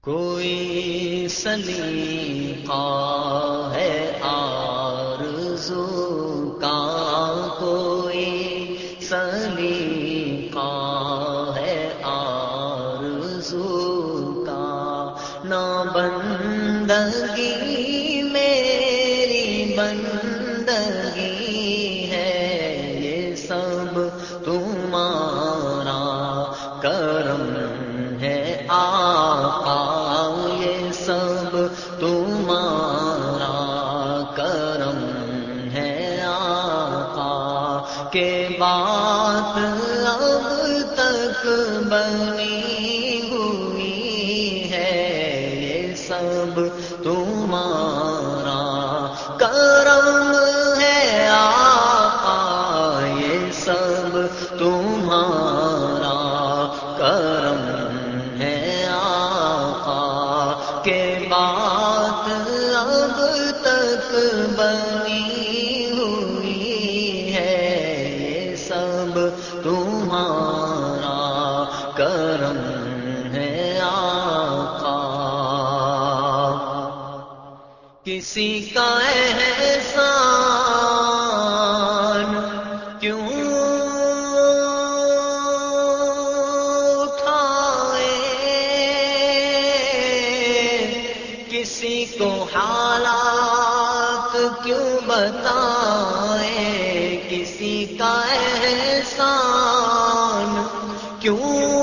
کوئی سلیقہ ہے آرزو کا، کوئی سلیقہ ہے آرزو کا۔ نہ بندگی میری بندگی ہے، یہ سب تمہارا کے بات اب تک بنی ہوئی ہے۔ یہ سب تمہارا کرم ہے آقا۔ یہ سب تمہارا کرم ہے آقا۔ کے بات اب تک بنی کسی کا احسان کیوں اٹھائے؟ کسی کو حالات کیوں بتائے؟ کسی کا احسان کیوں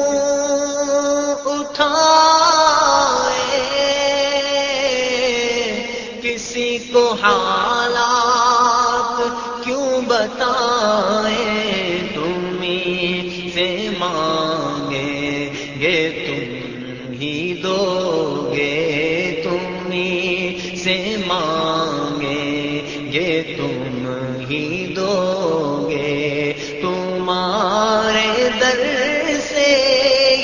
کیوں بتائے تمہیں سے مانگے گے، تم ہی دو گے تمہیں سے مانگے گے، تم ہی دو گے تمہارے در سے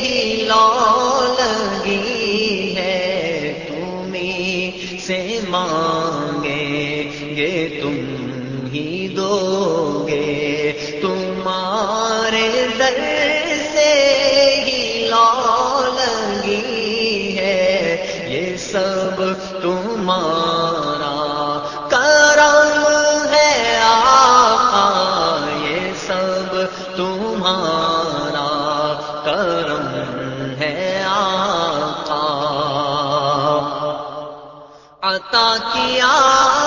ہی لو لگی ہے، تمہیں سے مانگے گے، تم ہی دو گے تمہارے در سے ہی لگی ہے۔ یہ سب تمہارا کرم ہے آقا، یہ سب تمہارا کرم ہے آقا۔ عطا کیا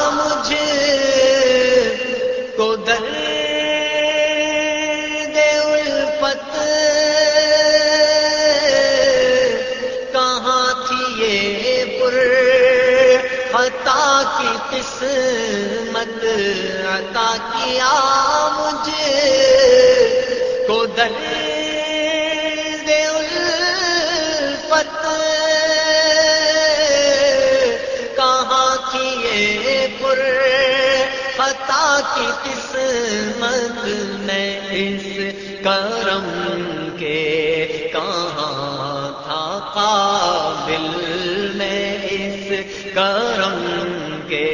درد الفت کہاں تھی یہ پر؟ عطا کی قسمت عطا کیا مجھے؟ کو درد کی قسمت میں اس کرم کے کہاں تھا قابل میں اس کرم کے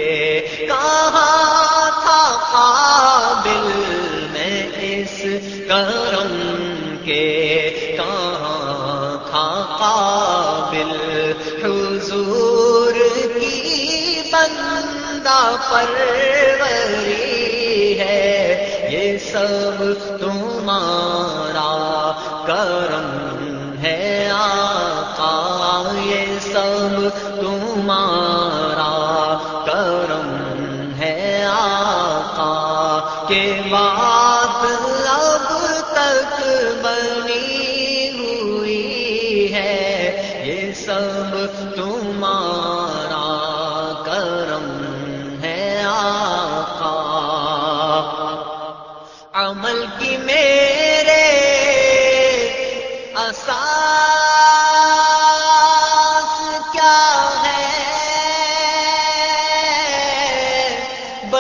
کہاں تھا قابل میں اس کرم کے کہاں تھا قابل حضور کی بندہ پروری سب تمہارا کرم ہے آقا یہ سب تمہارا کرم ہے آقا کے بعد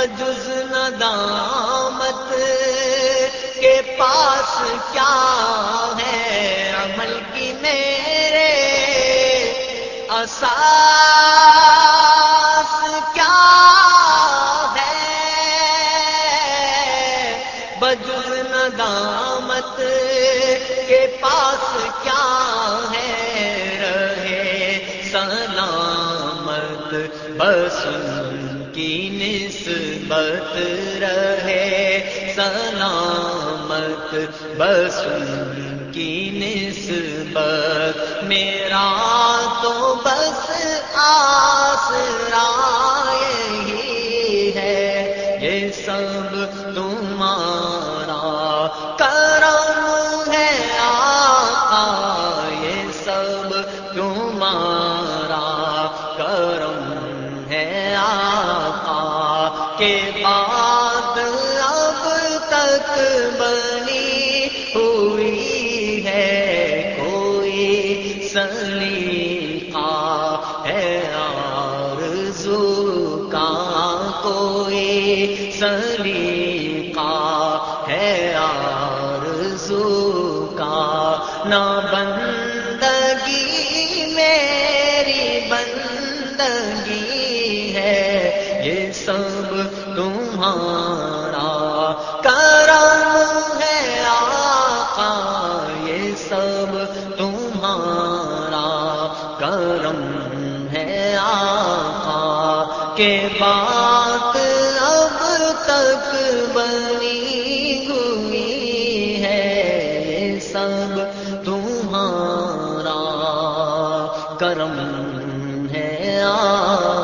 بجز ندامت کے پاس کیا ہے عمل کی میرے اساس کیا ہے؟ بجز ندامت بس کی نسبت رہے۔ سلامت بس کی نسبت۔ میرا تو بس آسرا سلیقہ ہے آرزو کا کوئی سلیقہ ہے آرزو کا نہ بندگی میری بندگی ہے یہ سب تمہارا کرم ہے آقا کرم ہے آقا کے بات اب تک بنی ہوئی ہے سب تمہارا کرم ہے آقا